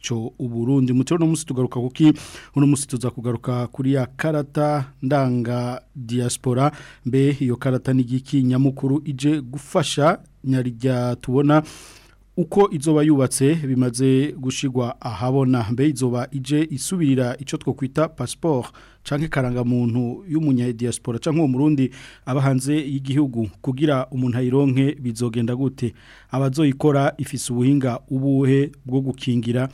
cyo uburundi mutero no musi tugaruka kuki uno musi tuza kugaruka kuri ya karata ndanga diaspora mbe iyo karata ni giki nyamukuru ije gufasha nyarijya tubona uko izoba yubatse bimaze gushigwa ahabona mbe izoba ije isubirira icyo twakwita pasiporo cyangwa ikarangamuntu y'umunyadiyasporo cyangwa uwo murundi aba y'igihugu kugira umuntu ayironke bizogenda gute abazoyikora ifise ubuhinga ubuhe bwo gukingira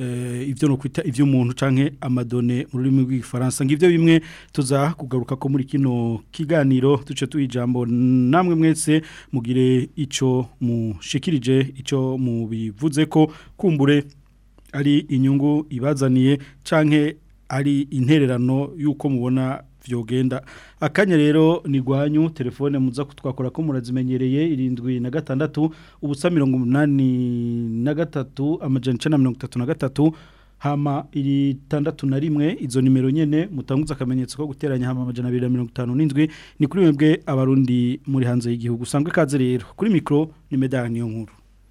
Eh, ibyo no kwita umuntu canke amadone mu rurimi rw'igifaransa ngivyo bimwe tuza kugaruka ko muri kino kiganiro duce tuijambo namwe mwese mugire ico mushikirije ico mubivuze ko kumbure ari inyungu ibazaniye canke ari intererano y'uko mubona byogenda akanya rero ni rwanyu telefone muza kutwakora ko murazimenyereye irindwi na gatandatu ubusa mirongo umunani na gatatu amajana icyenda mirongo itatu na gatatu hama iri tandatu na rimwe izo nimero nyene mutanguza akamenyetso ko guteranya hama amajana abiri mirongo itanu n'indwi ni kuri mwebwe abarundi muri hanze y'igihugu usanga ikaze rero kuri mikoro ni medani yo nkuru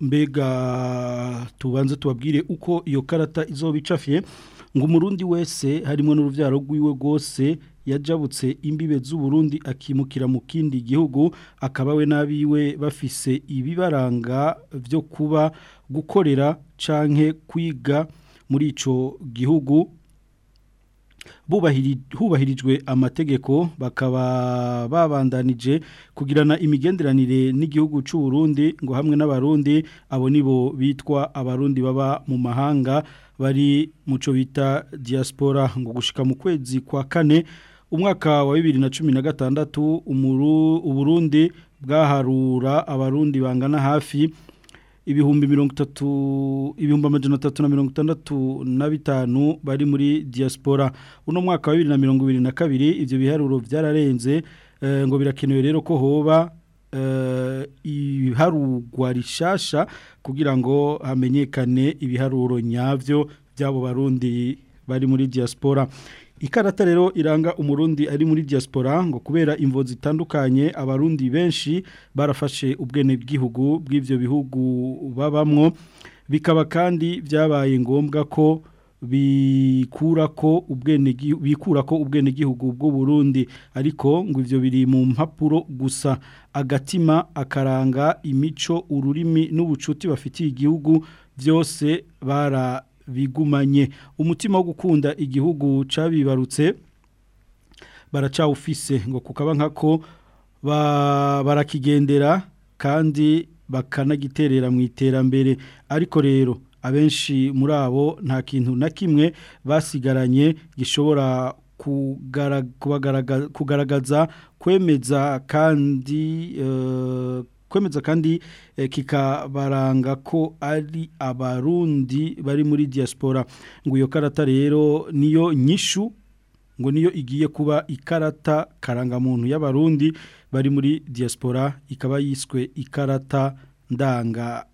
mbega tubanze tubabwire uko iyo karata izoba icafiye ngo umurundi wese harimo n'urubyaro rw'iwe rwose yajabutse imbibe z'u Burundi akimukira mu kindi gihugu akabawe n'abiwe bafise ibibaranga byo kuba gukorera canke kwiga muri ico gihugu hubahirijwe amategeko bakaba babandanije kugirana imigenderanire n'igihugu cy'u Burundi ngo hamwe n'abarundi abo nibo bitwa abarundi baba mu mahanga bari muco bita diaspora ngo gushika mu kwezi kwa kane umwaka wa bibiri na cumi na gatandatu uburundi bwaharura abarundi bangana hafi ibihumbi mirongo itatu ibihumbi amajana atatu na mirongo itandatu na bitanu bari muri diaspora uno mwaka wa bibiri na mirongo ibiri na kabiri ibyo biharuro byararenze eh, ngo birakenewe rero ko hoba eh, iharurwa rishasha kugira ngo hamenyekane ibiharuro nyabyo by'abo barundi bari muri diaspora ikarata rero iranga umurundi ari muri diaspora ngo kubera imvozi zitandukanye abarundi benshi barafashe ubwene bw'igihugu bw'ibyo bihugu babamwo bikaba kandi byabaye ngombwa ko bikura ko ubwene gihugu bw'u Burundi ariko ngo ibyo biri mu mpapuro gusa agatima akaranga imico ururimi n'ubucuti bafitiye igihugu byose bara bigumanye umutima wo gukunda igihugu cyabibarutse baracawufise ngo kukaba nkako barakigendera kandi bakanagiterera mu iterambere ariko rero abenshi muri abo nta kintu na kimwe basigaranye gishobora kugaragaza kwemeza kandi eh, kwemeza kandi eh, kikabaranga ko ari abarundi bari muri diaspora ngo iyo karata rero niyo nyishu ngo niyo igiye kuba ikarata karangamuntu y'abarundi bari muri diaspora ikaba yiswe ikarata ndanga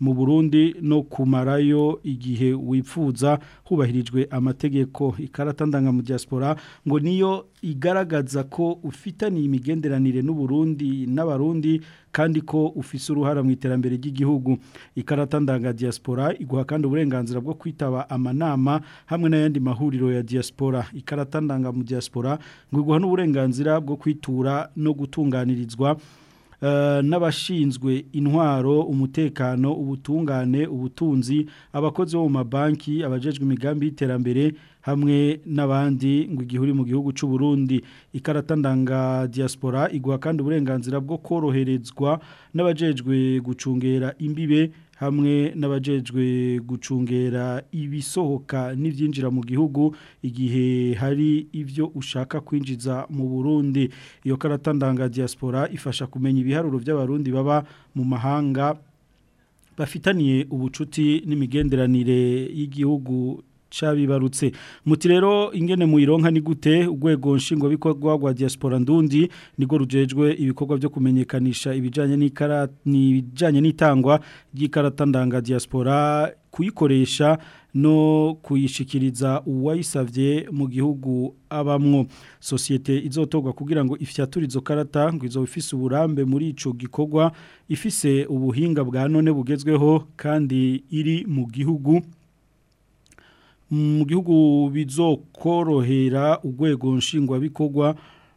mu burundi no kumarayo igihe wifuza hubahirijwe amategeko ikarata mu diaspora ngo niyo igaragaza ko ufitaniye imigenderanire Burundi n'abarundi kandi ko ufise uruhara mu iterambere ry'igihugu ikarata ndanga diaspora iguha kandi uburenganzira bwo kwitaba amanama hamwe n'ayandi mahuriro ya diaspora ikarata ndanga mu diaspora ngo iguha n'uburenganzira bwo kwitura no gutunganirizwa Eh, n'abashinzwe intwaro umutekano ubutungane ubutunzi abakozi bo mu mabanki abajejwe imigambi y'iterambere hamwe n'abandi ngo igihuri mu gihugu cy'u Burundi ikarata ndanga diaspora igwa kandi uburenganzira bwo koroherezwa n'abajejwe gucungera imbibe hamwe n'abajejwe gucungera ibisohoka n'ibyinjira mu gihugu igihe hari ibyo ushaka kwinjiza mu Burundi iyo karata ndanga diaspora ifasha kumenya ibiharuro by'abarundi baba mu mahanga bafitaniye ubucuti n'imigenderanire y'igihugu cyabibarutse muti rero ingene muyironka ni gute urwego nshingwabikorwa rwa diaspora ndundi nirwo rujejwe ibikorwa byo kumenyekanisha ibijyanye n'itangwa ry'ikarata ndanga diaspora kuyikoresha no kuyishikiriza uwayisabye mu gihugu abamwo sosiyete izotorwa kugira ngo ifyaturizo izo karata ngo izo ifise uburambe muri ico gikorwa ifise ubuhinga bwa none bugezweho kandi iri mu gihugu mu gihugu bizokorohera urwego nshingwabikorwa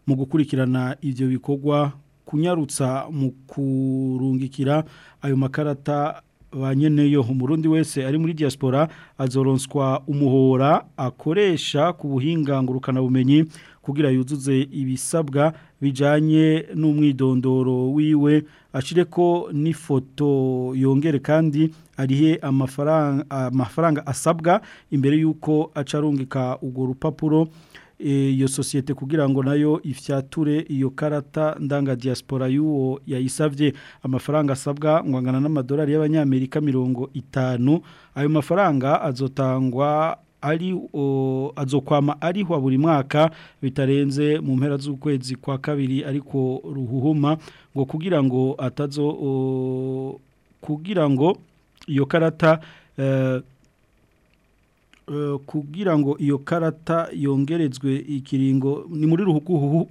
mu gukurikirana ibyo bikorwa kunyarutsa mu kurungikira ayo makarata banyeneyeho umurundi wese ari muri diaspora azoronswa umuhora akoresha ku buhinga bumenyi kugira yuzuze ibisabwa bijanye n'umwidondoro wiwe ashire ko n'ifoto yongere kandi arihe amafaranga amafaranga asabwa imbere yuko acarungika urwo rupapuro Eh, iyo sosiyete kugira ngo nayo ifyature iyo karata ndanga diaspora y'uwo yayisabye amafaranga asabwa ngo angana n'amadolari y'abanyamerika mirongo itanu ayo mafaranga azotangwa ari azokwama ariho buri mwaka bitarenze mu mpera z'ukwezi kwa kabiri ariko ruhuhuma ngo kugira ngo atazo kugira ngo iyo karata eh, Eh, kugira ngo iyo karata yongerezwe ikiringo ni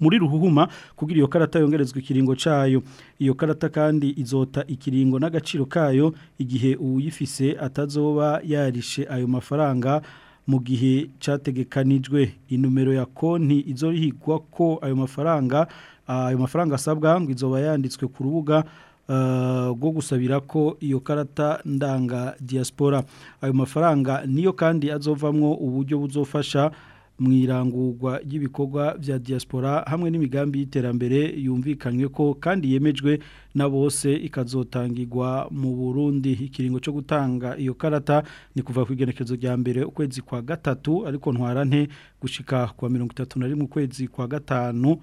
muri ruhuhuma kugira iyo karata yongerezwe ikiringo cyayo iyo karata kandi izota ikiringo n'agaciro kayo igihe uwuyifise atazoba yarishe ayo mafaranga mu gihe cyategekanijwe inumero ya konti izorihigwa ko ayo mafaranga ayo mafaranga asabwa ngo izoba yanditswe ku rubuga Eh, bwo gusabira ko iyo karata ndanga diaspora ayo mafaranga niyo kandi azovamwo uburyo buzofasha mu irangurwa ry'ibikorwa bya diaspora hamwe n'imigambi y'iterambere yumvikanywe ko kandi yemejwe na bose ikazotangirwa mu burundi ikiringo cyo gutanga iyo karata ni kuva ku igenekezo rya mbere ukwezi kwa gatatu ariko ntwara nte gushika kwa mirongo itatu na rimwe ukwezi kwa gatanu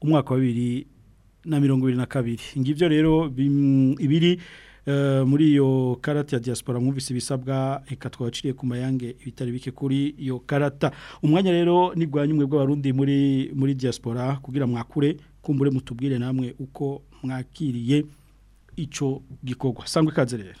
umwaka wa bibiri na mirongo ibiri na kabiri ngibyo rero ibiri eh, muri iyo karata ya diaspora mwumvise ibisabwa reka twaciriye ku mayange ibitari bike kuri iyo karata umwanya rero ni bwa nyumwe bw'abarundi muri muri diaspora kugira mwakure kumbure mutubwire namwe uko mwakiriye icyo gikorwa sangwe ikaze rero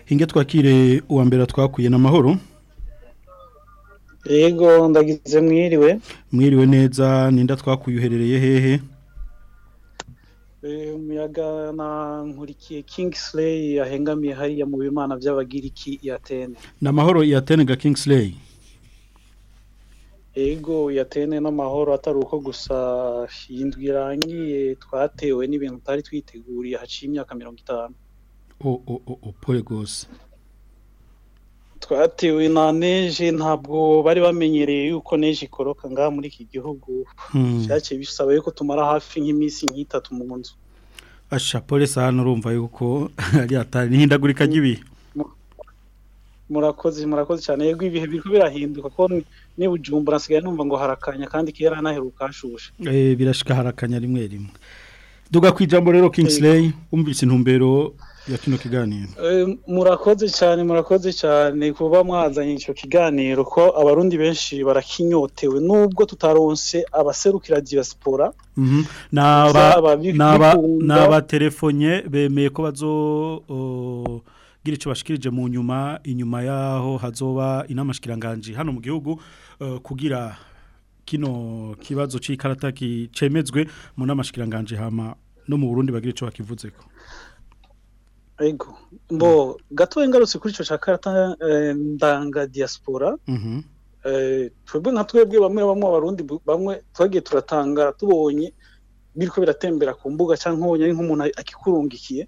hinge twakire uwa mbere twakuye n'amahoro yego ndagize mwiriwe mwiriwe neza ninda twakuye uherereye hehe eh, umuyaga na nkurikiye kingisireyi yahengamiye hariya mu bimana by'abagiriki iyatene ni amahoro iyatene ga kingisireyi yego iyatene n'amahoro atari uko gusa irangiye twatewe n'ibintu tutari twiteguriye haciye imyaka mirongo itanu pole rwose twatewe na neje ntabwo bari bamenyereye yuko neje ikoroka ngaha muri iki gihugu nshyashya hmm. bisaba yuko tumara hafi nk'iminsi nk'itatu mu nzu asha polisi hano urumva yuko atari n'ihindagurika ry'ibihe hmm. murakoze murakoze cyane yego ibihe biriko birahinduka ko ni bujumbura nsigaye numva ngo harakanya kandi kera naheruka hashushe eh, birashika harakanya rimwe rimwe duga ku ijambo rero Kingsley umvise intumbero ya kino kiganiro eh, murakoze cyane murakoze cyane kuba mwazanye icyo kiganiro ko abarundi benshi barakinyotewe nubwo tutaronse abaserukira diaspora mhm. n'abatelefonye bemeye ko bazo gira icyo bashikirije mu nyuma inyuma yaho hazoba inamashikiranganji hano mu gihugu kugira kino kibazo cy'ikarata kicemezwe mu namashikiranganji hama no mu Burundi bagira icyo bakivuze ko ego mm-hmm. mbo gato ingarutse kuri icyo cya karata eh, ndanga diaspora mm-hmm. eh, twebwe nka twebwe bamwe bamwe abarundi bamwe twagiye turatanga tubonye biriko biratembera ku mbuga cyangwa ubonye ari nk'umuntu akikurungikiye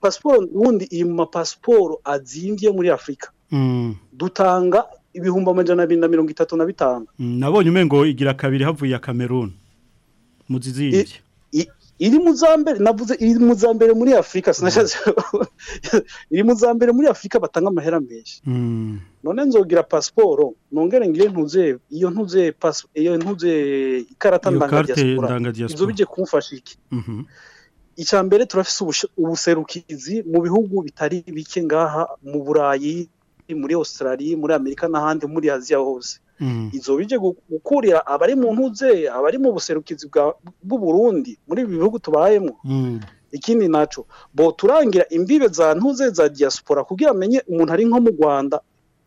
pasiporo ubundi iri mu mapasiporo azimbye muri afurika mm. dutanga ibihumbi amajana abiri na mirongo itatu na bitanu mm. nabonye umengo igira kabiri havuye ya kameruni mu zizindi iri mu zambere mbere navuze iri mu zambere muri afurika mm. sinashatse iri mu zambere muri afurika batanga amahera menshi none nzogira pasiporo nongere ngire ntuze iyo ntuze iyo ntuze ikarata ndangadiyaspora ibyo bijye kumfasha iki mhm. icya mbere turafise ubuserukizi mu bihugu bitari bike ngaha mu burayi muri australia muri amerika n'ahandi muri aziya hose mm. izo bijye gukurira abari mu ntuze abari mu buserukizi bw'uburundi muri ibi bihugu tubayemo mm. ikindi nacyo bo turangira imbibe za ntuze za diaspora kugira amenye umuntu ari nko mu rwanda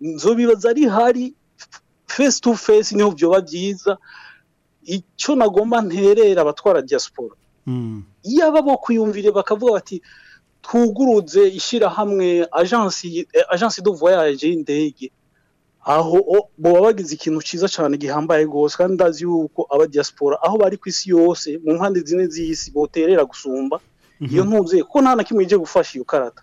nzobibaza bibaza ari hari fesi fesi niho byoba byiza icyo nagomba nterera abatwara diaspora mm. iyo aba kuyumvire bakavuga bati twugurutse ishyirahamwe ajansi do voyage y'indege aho baba bagize ikintu cyiza cyane gihambaye rwose kandi ndazi yuko aba diaspora aho bari ku isi yose mu mpande zine z'isi boterera gusumba iyo mhm. ntuzeye kuko nta na kimwe ujye gufasha iyo karata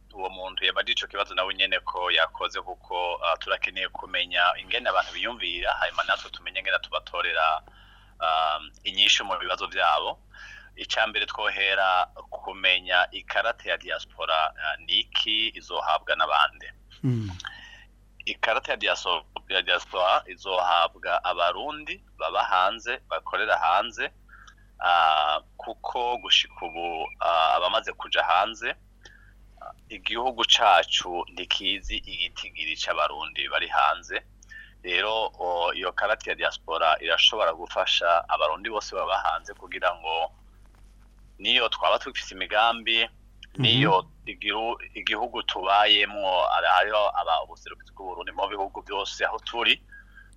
uwo muntu yabajije icyo kibazo nawe nyine ko yakoze kuko uh, turakeneye kumenya ingene abantu biyumvira hanyuma natwe tumenye ingene tubatorera um, inyinshi mu bibazo byabo mbere twohera kumenya ikarate ya diaspora uh, niki izohabwa n'abandi hmm. ikarita ya diaspora izohabwa abarundi baba hanze bakorera hanze ah, kuko gushika ubu ah, abamaze kuja hanze igihugu cacu ntikizi igitigiri c'abarundi bari hanze rero iyo karate ya diaspora irashobora gufasha abarundi bose baba hanze kugira ngo niyo twaba dufite imigambi niyo mhm. igihugu tubayemo hariho ubuserukizi bw'uburundi mu bihugu byose aho turi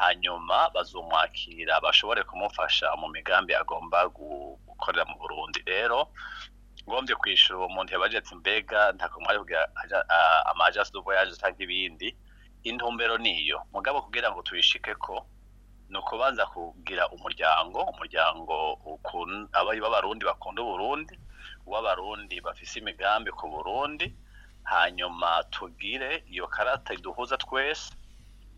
hanyuma bazumwakira bashobore kumufasha mu migambi agomba gukorera mu burundi rero ngombye kwishyura uwo muntu yabajetse mbega ntabwo mwari kugira amajasi duvoyaje cyangwa ibindi intumbero niyo mugabo kugira ngo tuyishike ko ni ukubanza kugira umuryango umuryango abayi b'abarundi bakunda uburundi uw'abarundi bafise imigambi ku burundi hanyuma tugire iyo karata iduhuza twese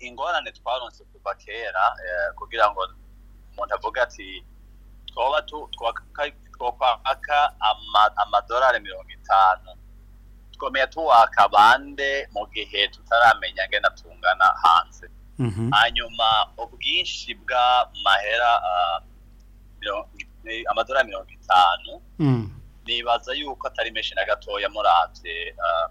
ingorane twaronse kuva kera eh, kugira ngo umuntu avuga ati twoba twokwaka amadorari mirongo itanu tukomeye tuwaka bande mu gihe tutaramenya ngena tungana hanze mhm. hanyuma ubwinshi bwa Mahera eh, amadorari mirongo itanu mm. nibaza yuko atari menshi na gatoya murabye eh,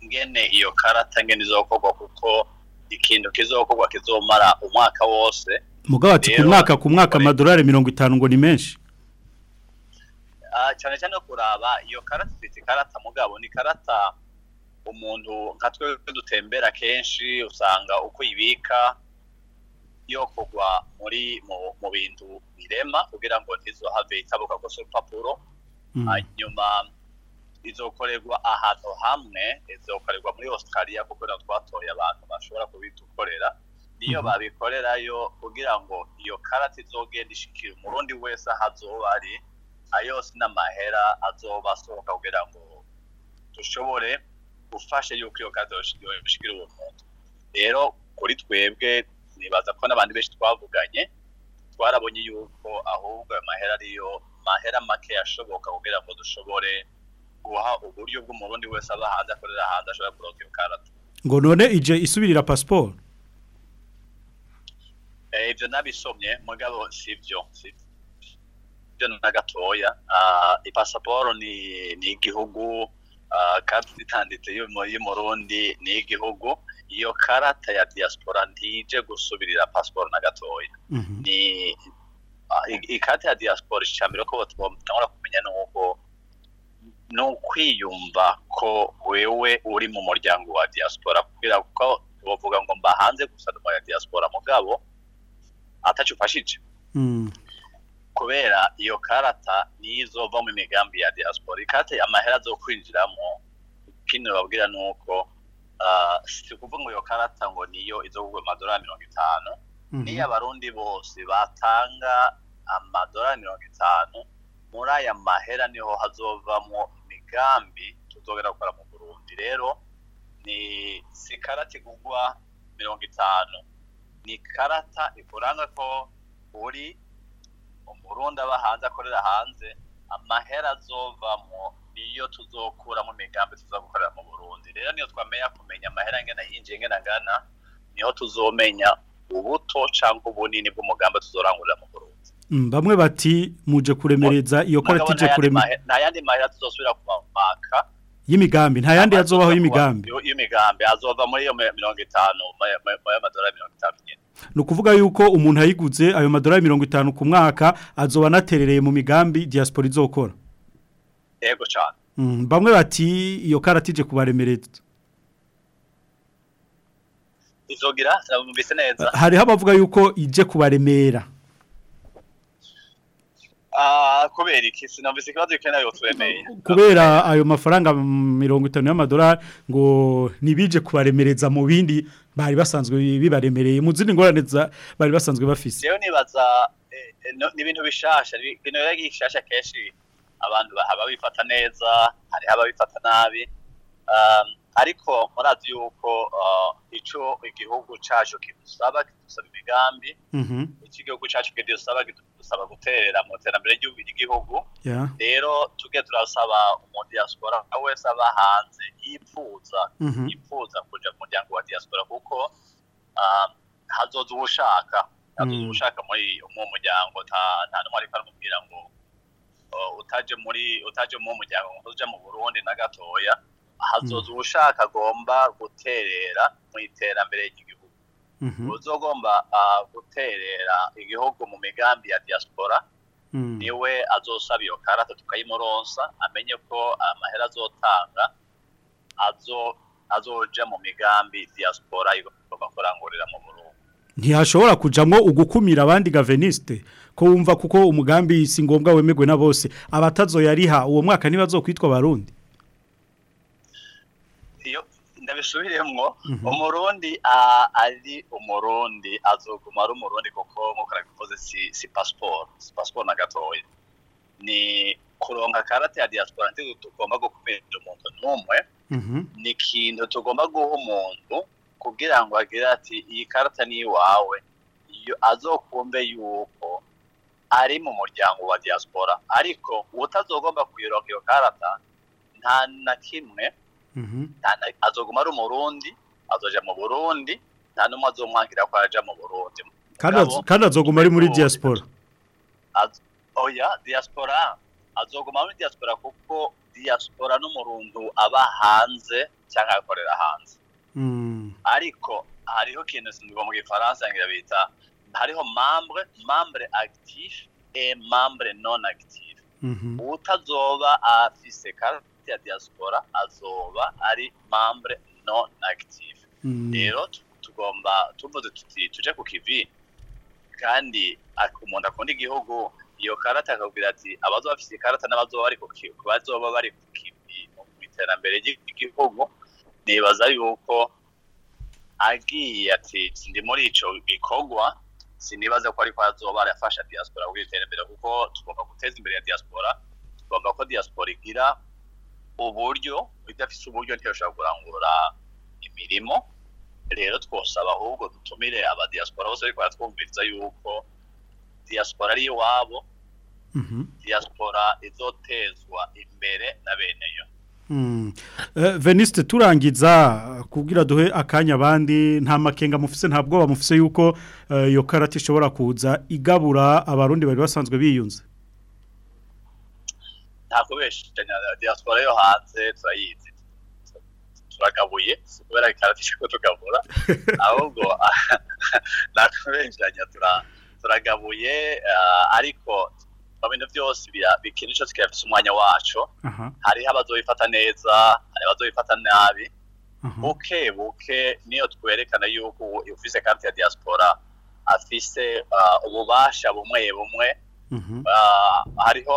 ingene iyo karata ngene izokorwa kuko ikintu kizokorwa kizomara umwaka wose mugabo ati ku mwaka ku mwaka amadorari mirongo itanu ngo ni menshi ah, cyane cyane kuraba iyo karata ifite karata mugabo ni karata umuntu nka twebwe dutembera kenshi usanga uko ibika yokogwa muri mu bintu birema kugira ngo ntizohave itabuka ko urupapuro hmm. hanyuma izokorerwa ahantu hamwe izokorerwa muri australia kuko niho twatoye abantu bashobora kubitukorera niyo mhm. babikorerayo kugira ngo iyo karate izogenda ishikira umurundi wese aho azoba ari ayose n'amahera azoba asohoka kugira ngo dushobore gufasha yuko iyo karate ishikira uwo muntu rero kuri twebwe nibaza ko n'abandi benshi twavuganye twarabonye yuko ahubwo ayo mahera ariyo mahera make yashoboka kugira ngo dushobore guha uburyo bw'umurundi wese aba hanze akorera hanze ashobora kuronka iyo karata ngo none ije isubirira pasiporo eh, ibyo nabisomye mugabo si byo si na gatoya ah, ipasiporo ni igihugu karita ah, itanditse y'umurundi ni igihugu iyo karata ya diaspora ntije gusubirira pasiporo na gatoya mhm. ni ah, ikarita ya diaspora ishamiye ko batubona kumenya n'uko ni ukwiyumva ko wewe uri mu muryango wa diaspora kubera ko bavuga ngo mba hanze gusa ni ya diaspora mugabo atacu hmm. kubera iyo karata niyo izova mu migambi ya diaspora ikate amahera zo kwinjiramo ikindi babwira ni uko ah, si ukuvuga ngo iyo karata ngo niyo izogurwa amadorari mirongo itanu hmm. niyo abarundi bose batanga amadorari mirongo itanu muri aya mahera niho hazovamo imigambi tuzongera gukora mu burundi rero ni si karate mirongo itanu ni karata ikuranga ko uri umurundi aba hanze akorera hanze amahera azovamo niyo tuzokuramo imigambi tuzagukorera mu burundi rero niyo twamenya kumenya amahera angana yinjiye angana niho tuzomenya ubuto cyangwa ubunini bw'umugambi tuzorangurira mu burundi Mm, bamwe bati muje kuremereza iyo koratije kuremereza nta yandi mahera tuzosubira kumaka y'imigambi nta yandi yazobaho y'imigambi y'imigambi azova muri iyo 50 ni ukuvuga yuko umuntu ayiguze ayo madorari mirongo itanu ku mwaka azoba anaterereye mu migambi diaspora izokora yego cyane mm, bamwe bati iyo karatije kubaremereza izogira mubise neza hariho abavuga yuko ije kubaremera kubera iki sinumvise ikibazo gikeneye uturemeye kubera ayo mafaranga mirongo itanu y'amadolari ngo nibije kubaremereza mu bindi bari basanzwe bibaremereye mu zindi ngorane bari basanzwe bafise rero nibaza ni ibintu bishasha bino rero gishasha abantu haba bifata neza hariho ababifata nabi ariko murazi yuko uh, icyo igihugu cyacu kidusaba kidusaba imigambi mhm. icyo igihugu cyacu kidusaba kidusaba guterera mu iterambere ry'igihugu rero tujye turasaba umuntu diaspora wese aba hanze yipfuza mhm. yipfuza kujya mu muryango wa diaspora kuko um, hazoza uwo hazoza mm. uwo muri uwo muryango nta n'umwe ariko aramubwira ngo oh, utaje muri utaje mu muryango ngo ujya mu burundi na gatoya hazoza hmm. ushaka agomba guterera mu iterambere ry'igihugu mhm. uzogomba ah, guterera igihugu mu migambi ya diaspora hmm. niwe azosaba iyo karata tukayimuronsa amenye ko amahera azotanga azoja mu migambi diaspora igomba mu Burundi ntihashobora kujamwo ugukumira abandi gaveniste ko wumva kuko umugambi si ngombwa wemegwe na bose abatazo yariha uwo mwaka ntibazokwitwa barundi ntabisubiremwo umurundi mhm. ari umurundi azoguma ari umurundi kuko nk'uko nabikoze si pasiporo si pasiporo na gatoya ni kuronka karate ya diaspora ndizo tugomba gukumira umuntu n'umwe mhm. ni ikintu tugomba guha umuntu kugira ngo agire ati iyi karata ni iwawe azokumve yuko ari mu muryango wa diaspora ariko utazogomba kuyironka iyo karata nta na kimwe Mm-hmm. azoguma ari umurundi azoja mu burundi nta n'umwe azomwangira ko yaja mu burundi kandi azoguma muri diaspora oya oh, diaspora azoguma muri diaspora kuko diaspora n'umurundu aba hanze cyangwa agakorera hanze mm. ariko hariho ikintu sinubwo mu gifaransa ngira bita hariho membre membre actif et membre non actif mm-hmm. utazoba afise carte hagati ya diaspora azoba ari membre non active mm. rero tugomba tuvuze tuti tuje ku kivi kandi umuntu kundi igihugu iyo karata akabwira ati abazoba bafite ikarata n'abazoba bari ku bazoba bari ku kivi mu iterambere ry'igihugu nibaza yuko agiye ati ndi muri icyo gikorwa sinibaza ko ariko azoba arafasha diaspora mu iterambere kuko tugomba guteza imbere ya diaspora tugomba ko diaspora igira uburyo idafite uburyo ntiyashobora kurangura imirimo rero twosaba ahubwo dutumire abadiyasipora bose ariko baratwumviriza yuko diyasipora ari iwabo mhm. diyasipora izotezwa imbere na bene yo mm. eh, venisite turangiza eh, kubwira duhe akanya abandi nta makenga mufise nta bwoba mufise yuko iyo eh, karate ishobora kuza igabura abarundi bari basanzwe biyunze ntakoresheje na yo hanze turayizi turagabuye kubera ikaratisha ko tugabura ahubwo nakoresheje turagabuye ariko mu bintu byose bikinisha tukaba dufite umwanya wacu hariho abazobifata neza hari abazobifata nabi buke buke niyo twerekana yuko ufise karite ya diaspora afise ububasha bumwe bumwe hariho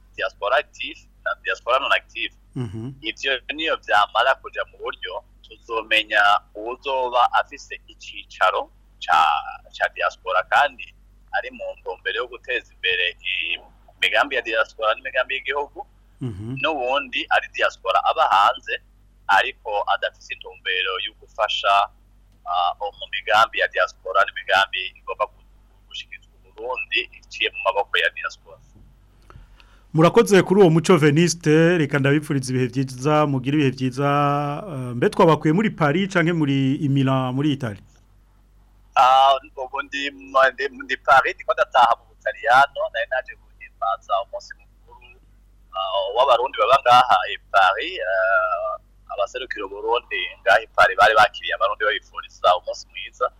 diaspora active diaspora non active mm-hmm. ibyo niyo byamara kujya mu buryo tuzomenya uzoba afise cha cha diaspora kandi ari mu ntumbero yo guteza imbere imigambi ya diaspora n'imigambi y'igihugu mm-hmm. n'ubundi ari diaspora aba hanze ariko adafite intumbero yo gufasha mu migambi ya diaspora n'imigambi igomba gushyikirizwa uburundi iciye mu maboko ya diaspora murakoze kuri uwo muco veniste reka ndabipfuriza ibihe byiza mugira ibihe byiza eh, mbe twabakuye muri paris canke muri imira muri itari ah, ndi paris ndiko ndataha mu butaliyano nari naje guhimbaza umunsi mukuru ah, w'abarundi baba i paris eh, abaserukira uburundi ngaha paris bari bakiriye abarundi babifuriza umunsi mwiza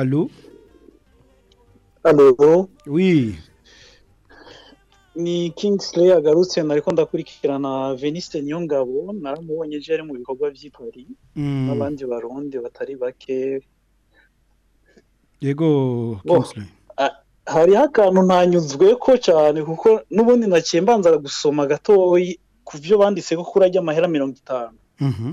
alo alo oui ni Kingsley agarutse ariko ndakurikirana Veniste Nyongabo naramubonye je ari mu bikorwa vy'i Paris mm. n'abandi barundi batari bake yego Kingsley hariho akantu ko cyane kuko n'ubundi naciye gusoma gatoyi ku byo banditse ko kuri ajya amahera mirongo itanu mhm.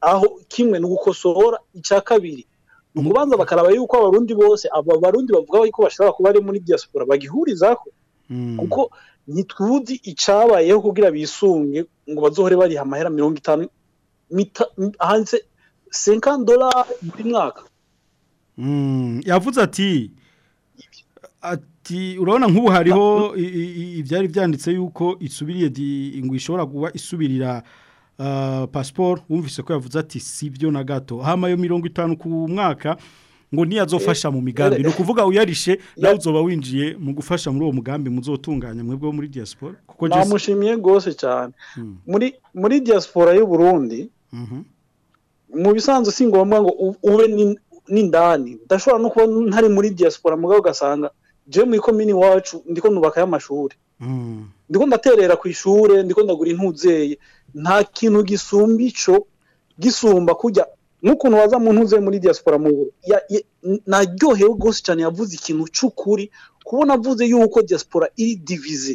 aho kimwe ni ugukosora icya kabiri umubanza bakaraba yuko abarundi bose aba barundi bavuga ko bashobora kuba ari muri diaspora bagihurizaho hmm. kuko ntitwuzi icyabayeho kugira bisunge ngo bazohore bariha amahera mirongo itanu hanze senkani buri mwaka hmm. yavuze ati ati urabona nk'ubu hariho ibyari byanditse yuko isubiriye ngo ishobora kuba isubirira Ah, pasiporo wumvise ko yavuze ati si byo na gato hamayo mirongo itanu ku mwaka ngo niyazofasha mu migambi eh, ni ukuvuga uyarishe nawe uzoba winjiye mu gufasha muri uwo mugambi muzotunganya mwebwe muri diaspora kuko namushimiye rwose cyane hmm. muri muri diaspora y'u Burundi mhm. mu bisanzwe si ngombwa ngo ube n'indani ndashobora no kuba ntari muri diaspora mugabo ugasanga jewe mu ikomini wacu ndiko nubakayo amashuri hmm. ndiko ndaterera ku ishure ndiko ndagura intuzeye nta kintu gisumba ico gisumba kujya nk'ukuntu waza mu ntuze muri diaspora mu naryohewe rwose cyane yavuze ikintu cyukuri kubona avuze yuko diaspora iri divize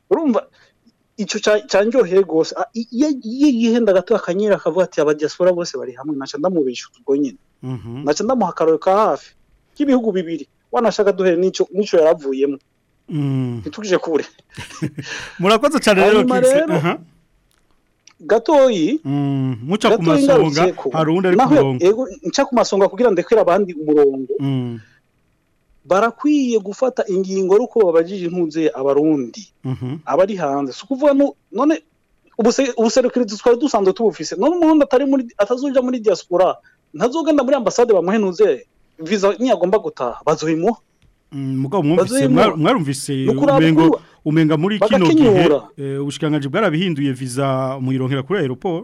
urumva icyo cyanjyoheye rwose iyo yihenda gato akanyera akavuga ati abadiaspora bose bari hamwe naca ndamubeshya ubwo nyine mhm. naca ndamuha akarori hafi k'ibihugu bibiri wanashaka duhere n'icyo yaravuyemo ntitugije kure murakoze cyane rero gatoyi muca ku masonga hari uwundi ari ku murongo nca ku masonga kugira ngo abandi umurongo barakwiye gufata ingingo y'uko babagije intunze abarundi abari hanze si ukuvuga none ubuserukirizi twari dusanzwe tubufise none umuhungu atari muri atazuja muri diaspora ntazogenda muri ambasade bamuhe intunze viza niyo agomba gutaha bazuhimuha Mm, mugabo mwumvise mwarumvise umengo umenga muri kino gihe eh, ubushikangaje bwarabihinduye visa muyironkera kuri aeroport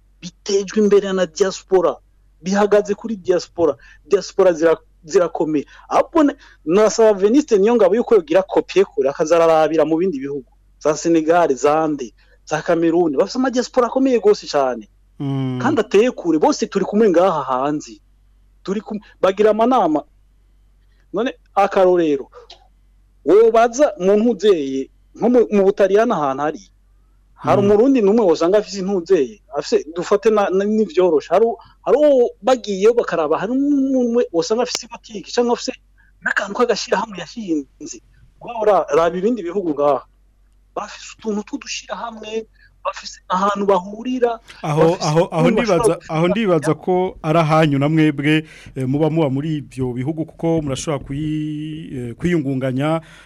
bitejwe imbere na diaspora bihagaze kuri diaspora diaspora zirakomeye na sava veniste niyo ngabo y'uko yogira kopiye kure akazararabira mu bindi bihugu za senegali zande za kameruni bafite amadiaspora akomeye rwose cyane hmm. kandi ateye kure bose turi kumwe ngaha hanze turi bagira amanama none akarorero wobaza umuntu ubyeyi nko mu butariyana ahantu hari hari hmm. umurundi n'umwe wasanga afite intunzeye dufate n'ibyoroshe hari uwo bagiyeyo bakaraba hari n'umwe wasanga afite butike cyangwa se n'akantu k'agashyirahamwe yashinze raba ibindi bihugu ngaha bafite utuntu tw'udushyirahamwe ahantu bahurira aho aho aho ndibaza aho ndibaza ko ari ahanyu namwe bwe eh, muba muba muri ibyo bihugu kuko murashobora eh, kwiyungunganya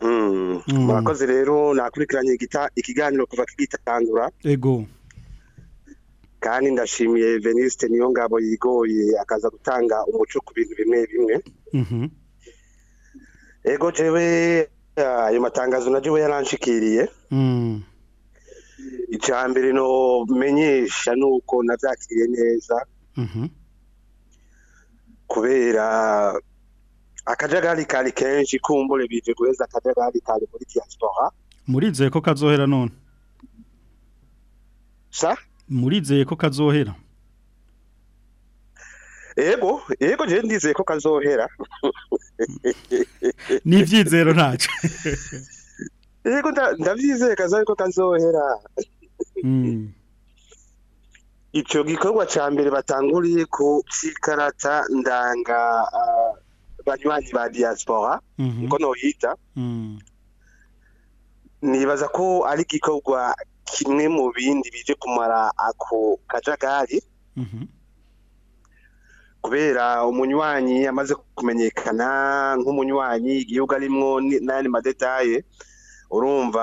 mm. Mm. murakoze rero nakurikiranye ikiganiro kuva kigitandura kandi ndashimiye veniste niyo ngabo yigoye akaza gutanga umuco ku bintu bimwe bimwe mhm. ego jewe ah, ayo matangazo na jewe yaranshikiriye mm. icya mbere no menyesha nuko nabyakiriye neza mhm. kubera akajagari kari kenshi kumbure bije guheza akajagari kari muri diaspora murize ko kazohera none sa murizeye ko kazohera ego ego njyewe ndizeye ko kazohera n'ibyizero ntacyo yego ndabyizeye kazohera ko hmm. kazohera icyo gikorwa cya mbere batanguriye ku cy'ikarata ndanga ah, banywanyi ba diaspora mhm. niko nohita hmm. nibaza ko ari igikorwa kimwe mu bindi bije kumara ako kajagari mhm. kubera umunywanyi amaze kumenyekana nk'umunywanyi igihugu arimwo n'ayandi madetaye urumva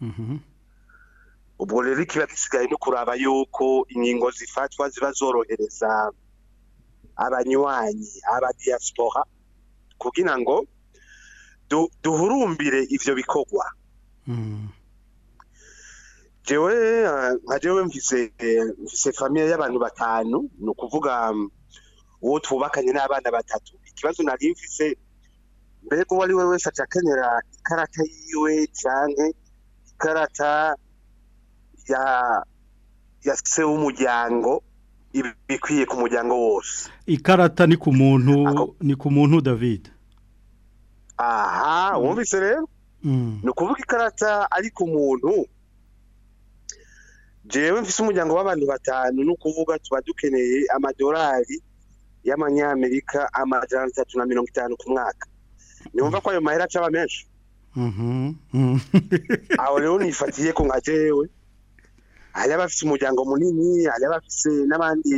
mhm. ubwo rero ikiba gisigaye no kuraba yuko inkingo zifatwa ziba zorohereza abanywanyi abadiyasipora kugira ngo duhurumbire ibyo bikorwa mhm. eh, nka jewe mvise famiye y'abantu batanu ni ukuvuga uwo twubakanye n'abana batatu ikibazo nari mfise ko uwo ari we wese aca akenera ikarata yiwe canke ikarata ya ya se w'umuryango ibikwiye ku muryango wose ikarata ni ku muntu ni ku muntu david aha mm. wumvise rero mm. ni ukuvuga ikarata ari ku muntu jewe mfise umuryango w'abantu batanu ni ukuvuga tuba dukeneye amadorari y'amanyamerika amajana atatu na mirongo itanu ku mwaka niwumva ko ayo mahera acaba menshi mm-hmm. Mm-hmm. aho rero nifatiye ko nka jewe hari abafite umuryango munini hari abafite n'abandi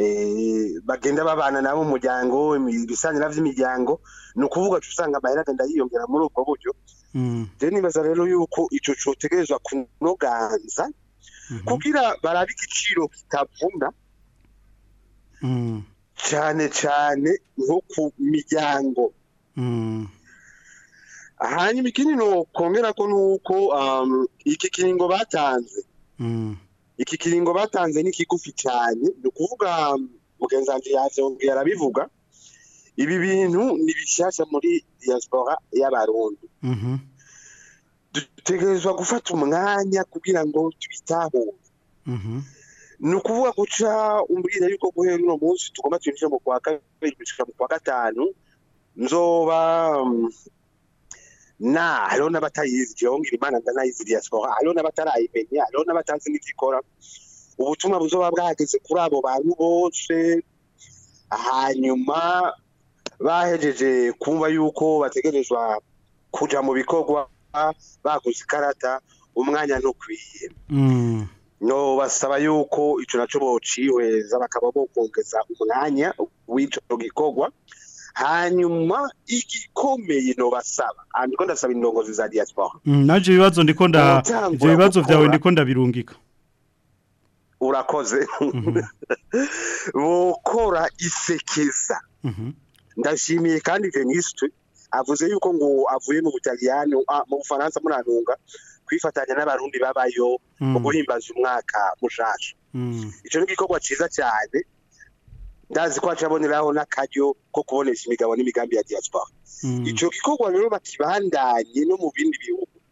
eh, bagenda babana nabo umuryango ibisangira by'imiryango ni ukuvuga ko usanga amahera agenda yiyongera muri ubwo buryo mm. rero nibaza rero yuko icyo cyotegerezwa kunoganza mm-hmm. kugira barabe igiciro kitavuna cyane cyane nko ku miryango hanyuma ikindi ni ukongera ko ni uko um, iki kiringo batanze iki kiringo batanze ni kigufi cyane ni ukuvuga um, mugenzi wanjye arabivuga ibi bintu ni bishyashya muri diaspora y'abarundi mhm. dutegerezwa gufata umwanya kugira ngo tubitahure mhm. ni ukuvuga guca umuriro yuko guhera uno munsi tugomba twinjire mu kwa kabiri gushika mu kwa gatanu nzoba mm, na hariho n'abatayizi yongera imana ndanayizi diaspora hariho n'abatarayimenya hariho n'abatazi n'igikora ubutumwa buzoba bwageze kuri abo bantu bose hanyuma bahejeje kumva yuko bategerezwa kujya mu bikorwa baguze ikarata umwanya ntukwiye mm. basaba yuko icyo nacyo bocihweza bakaba bokongeza umwanya w'icyo gikorwa hanyuma igikomeye no basaba andiko ah, ndasaba indongozi za diaspora mm, naje ibibazo ndiko nda ibyo bibazo byawe ndiko ndabirungika urakoze bukora mhm. isekeza mhm. ndashimiye kandi venisitiri avuze yuko ngo avuye mu butaliyani ah, mu bufaransa muranunga kwifatanya n'abarundi babayo mu mm. guhimbaza umwaka mushasha mm. icyo ni igikorwa cyiza cyane ndazi ko hacaboneraho n'akaryo ko kubonesha imigabo n'imigambi ya diaspora mm. icyo gikorwa rero bakibandanye no mu bindi bihugu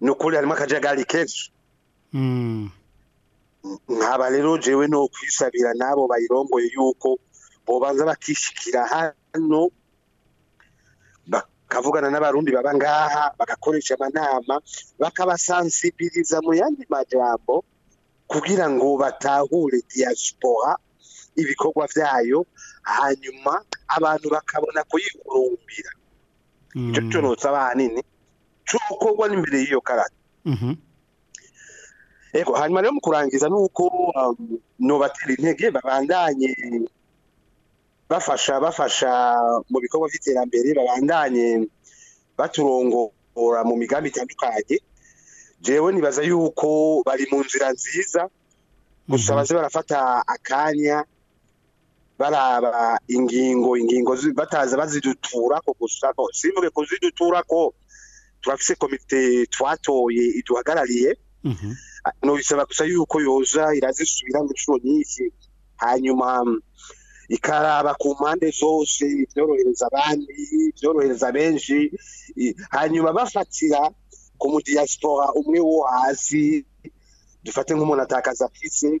ni ukuri harimo akajagari kenshi mm. nkaba rero jewe no kwisabira n'abo bayirongoye yuko bobanza bakishikira hano bakavugana n'abarundi baba ngaha bagakoresha amanama bakabasansibiriza mu yandi majambo kugira ngo batahure diaspora ibikorwa byayo hanyuma abantu bakabona kuyihurumbira mm. ico mm. cyonotsa bahanini cokorwa n'imbere y'iyo karate mm-hmm. hanyuma rero mu kurangiza nuko um, intege babandanye bafasha bafasha mu bikorwa by'iterambere babandanye baturongora mu migambi itandukanye jewe nibaza yuko bari mu nzira nziza gusa mhm. baze barafata akanya baraba ingingo ingingo bataza bazidutura ko gusa ko simvuge kuzidutura ko turafise komite twatoye iduhagarariye mm -hmm. gusa yuko yoza irazisubira ngo inshuro nyinshi hanyuma ikaraba ku mpande zose ibyorohereza abandi ibyorohereza benshi hanyuma bafatira ku mu diaspora umwe wo hasi dufate nk'umuntu atakaza afise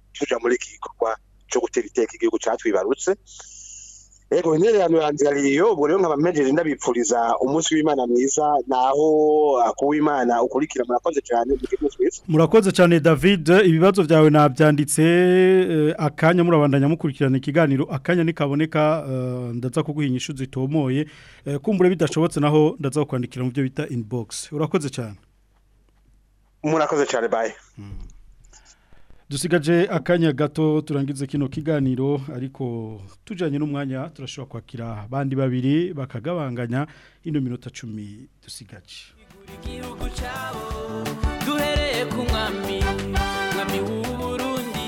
tuja muri iki gikorwa cyo gutera iteka igihugu cyatwibarutse ego intererano yanjye yariyo ubwo rero nkaba mpejeje ndabipfuriza umunsi w'imana mwiza naho akuw'imana ukurikira murakoze cyane murakoze cyane david ibibazo byawe nabyanditse eh, akanya murabandanya mukurikirana ikiganiro akanya nikaboneka eh, ndaza kuguha inyishu zitomoye eh, kumbure bidashobotse naho ndaza kukwandikira mu byo bita inbox urakoze cyane murakoze cyane baye hmm. dusigaje akanya gato turangize kino kiganiro ariko tujanye n'umwanya turashobora kwakira abandi babiri bakagabanganya ino minota cumi dusigaje duhereye ku mwami mwami w'uburundi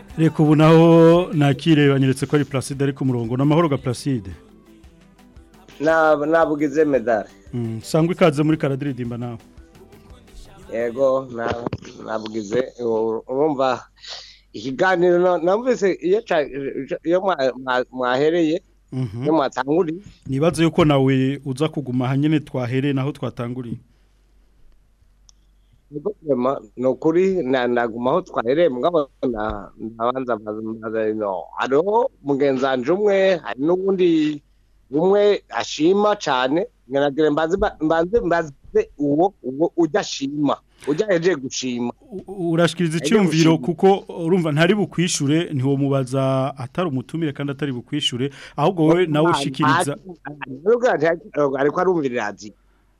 reka ubu naho nakire banyeretse ko ari placide ariko umurongo n'amahoro ga placide nabugize medale mm, sangwa ikaze muri karadiridimba nawe yego nabugize urumva ikiganiro namvise iyo mwahereye mhm. iyo mwatanguriye nibaze yuko nawe uza kuguma hanyine twahereye naho twatanguriye ni ukuri naguma aho mwabona nabanza mbaza ino hariho mugenzanje umwe hari n'ubundi umwe ashima cyane ngaragire mbanze mbaze uwo ujya ashima ujya yaje gushima urashikiriza icyumviro kuko urumva ntari bukwishure ntiwo atari umutumire kandi atari bukwishure ahubwo wowe nawe ushikiriza ariko arumvira radi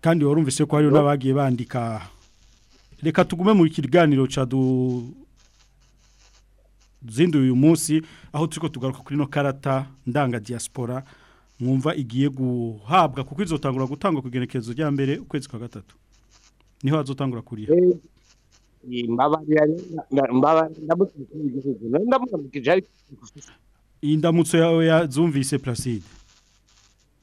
kandi warumvise ko hariho n'abagiye bandika reka tugume mu kiganiro cya du zinduye uyu munsi aho turi tugaruka kuri ino karata ndanga diaspora mwumva igiye guhabwa kuko izotangura gutangwa kugenekerezo rya mbere ukwezi kwa gatatu niho hazotangura kuriya eh, indamutso yawe yazumvise placide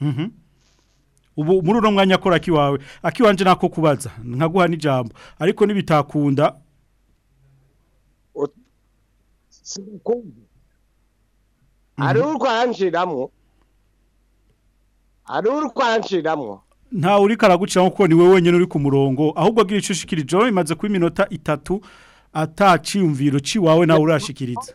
mhm. ubu muri uno mwanya akora kiwawe akiwanje nako kubaza nkaguha n'ijambo ariko nibitakunda hari urwaranshiramo hari urwaranshiramo ntawe uri karaguciraho kuko ni we wenyine uri ku murongo ahubwo agira icyo ushikirije imaze kuba iminota itatu ataciyumviro ciwawe nawe urashikiriza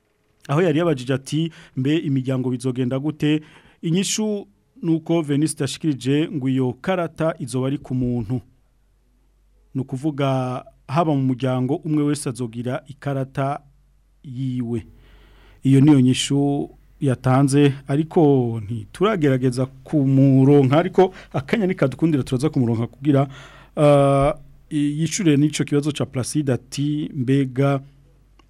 aho yari yabajije ati mbe imiryango bizogenda gute inyishu nuko uko venise itashikirije ngo iyo karata izoba ku muntu ni ukuvuga haba mu muryango umwe wese azogira ikarata yiwe iyo niyo nyishu yatanze ariko nti ntituragerageza kumuronka ariko akanya nikadukundira turaza kumuronka kugira ah, yishyuriye n'icyo kibazo cya pulaside ati mbega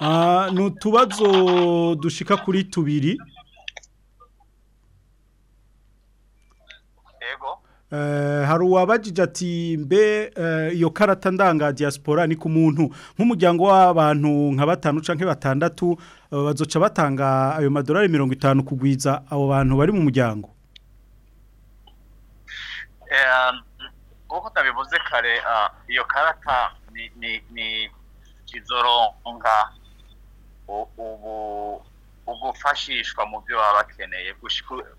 ah, ni utubazo dushika kuri tubiri Eh, hari uwabajije ati mbe eh, iyo karata ndanga diaspora ni ku muntu nk'umuryango w'abantu nka batanu cyangwa batandatu eh, bazoca batanga ayo madorari mirongo itanu kugwiza abo bantu bari mu muryango nk'uko utabivuze kare iyo karata ni izoronga ubu ugufashishwa mu byo baba bakeneye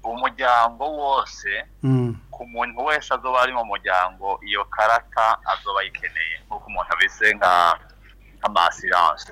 umuryango wose hmm. ku muntu wese azoba ari mu muryango iyo karata azoba ayikeneye nk'uko umuntu abize nka amasiranse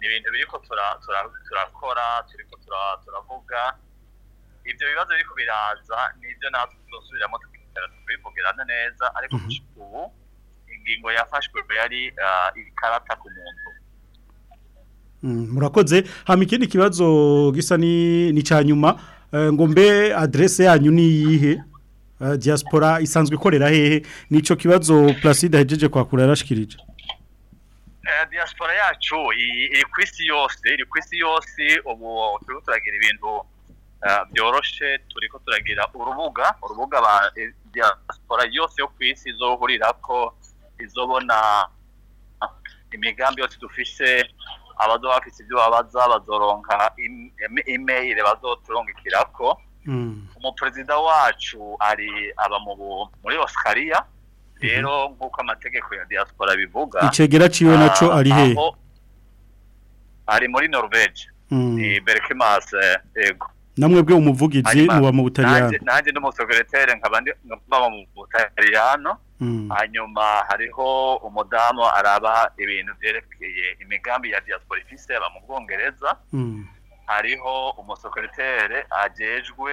ni ibintu biriko turakora turiko turavuga ibyo bibazo biriko biraza nibyo natwe tuzosubiramo tukicara tukabivugirana neza ariko hmm. gushika ubu ingingo yafashwe yari ikarata ku muntu murakoze hama ikindi kibazo gisa ni cya nyuma Eh, ngo mbe adresse yanyu ni iyihe eh, diaspora isanzwe ikorera hehe nicyo kibazo placide ahejeje kwakura yarashikirije eh, diaspora yacu iri ku yose iri ku yose ubu turagira ibintu byoroshye turi turagira urubuga urubuga diaspora yose yo ku isi ko izobona imigambi yose dufise abazo bafise ibyo babaza bazoronka imeyile bazoturungikirako hmm. umuperezida wacu ari aba muri osikariya rero hmm. nk'uko amategeko ya diaspora abivuga icegera ciwe ah, nacyo ari he ari muri norvege hmm. ni berikimasi eh, ego namwe umuvugizi muba mu butaliyano nanjye n'umusekereteri nkaba mu butaliyano Mm. hanyuma hariho umudamu araba ibintu byerekeye imigambi ya diaspora ifise aba mu bwongereza mm. hariho umusekuritere agejwe